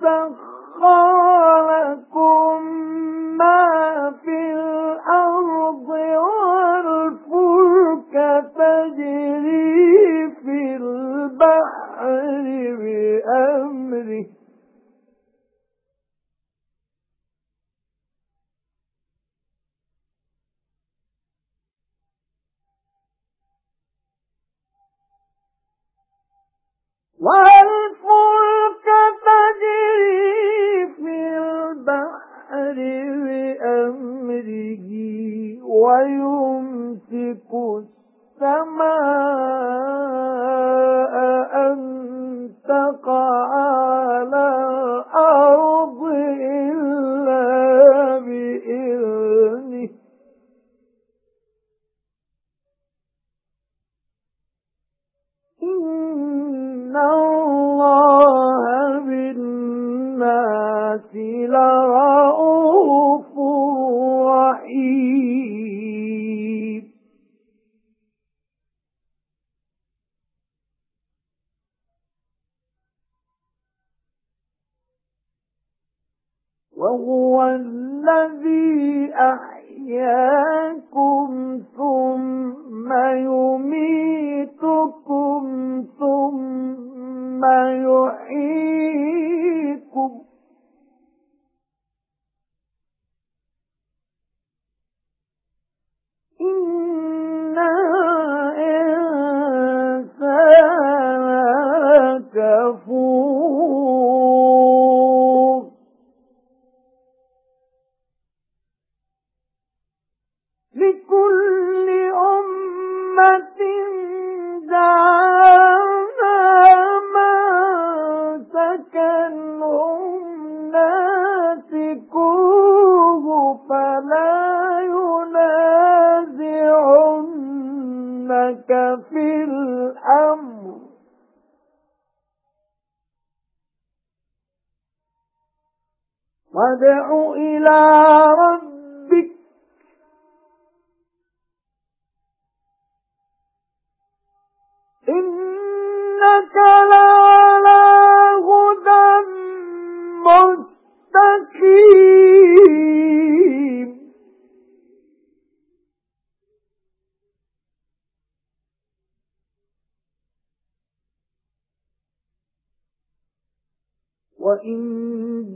فخ بِأَمْرِهِ وَيُمْسِكُ السَّمَاءَ أَن تَقَعَ عَلَى الْأَرْضِ إِلَّا بِإِذْنِهِ. إِنَّ اللَّهَ بِالنَّاسِ لَرَءُوفٌ وَهُوَ الَّذِي أَحْيَاكُمْ ثُمَّ يُمِيتُكُمْ ثُمَّ يُحْيِيكُمْ. إِنَّ الْإِنسَانَ لَكَفُورٌ مَنسَكًا هُمْ نَاسِكُوهُ فَلَا يُنَازِعُنَّكَ فِي الْأَمْرِ. وَادْعُ إِلَى رَبِّكَ. إِنَّكَ لَعَلَى وَإِن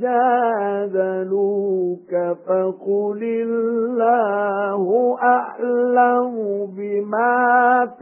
جَادَلُوكَ فَقُلِ اللَّهُ أَعْلَمُ بِمَا